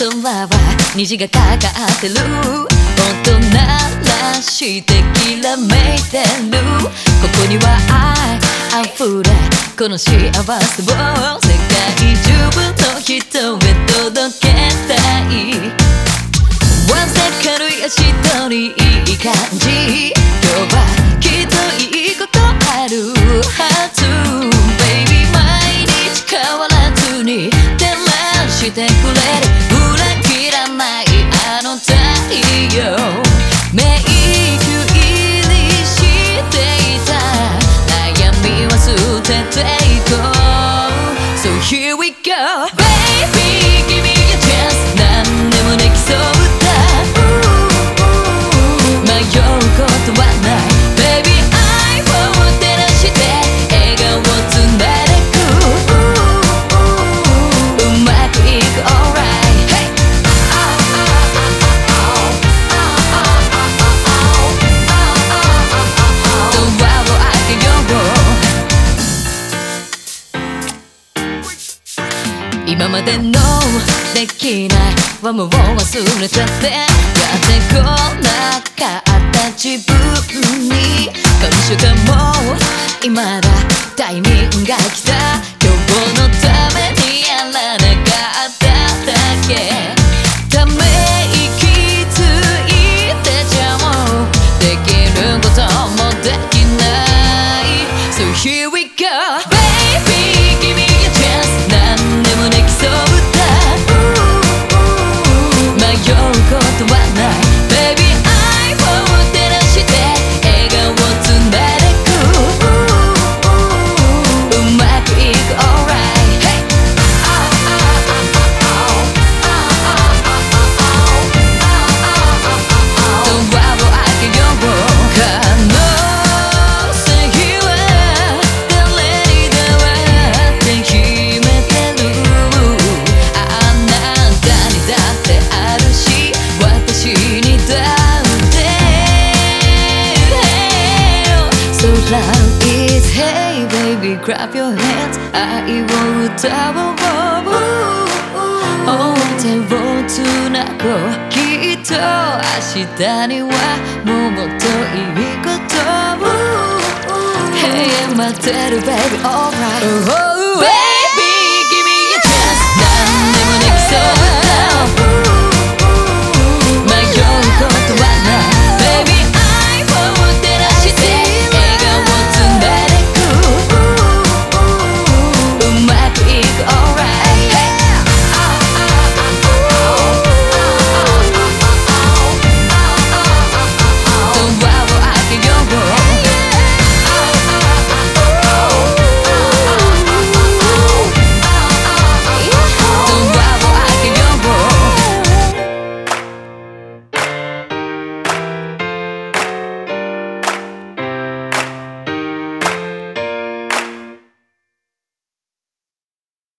空は虹がかかってる。音鳴らしてきらめいてる。ここには愛あふれこの幸せを世界中の人へ届けたい。One step 軽い足取り今までのできないはもう忘れちゃってやってこなかった自分に。感謝かも今だタイミングが来た。今日の Love is Hey baby grab your hands. I won't hands 愛を歌おう手をつなごうきっと明日にはもっといいことを永遠待てる oh, baby alright oh, oh, baby give me a chance. 何でもできそう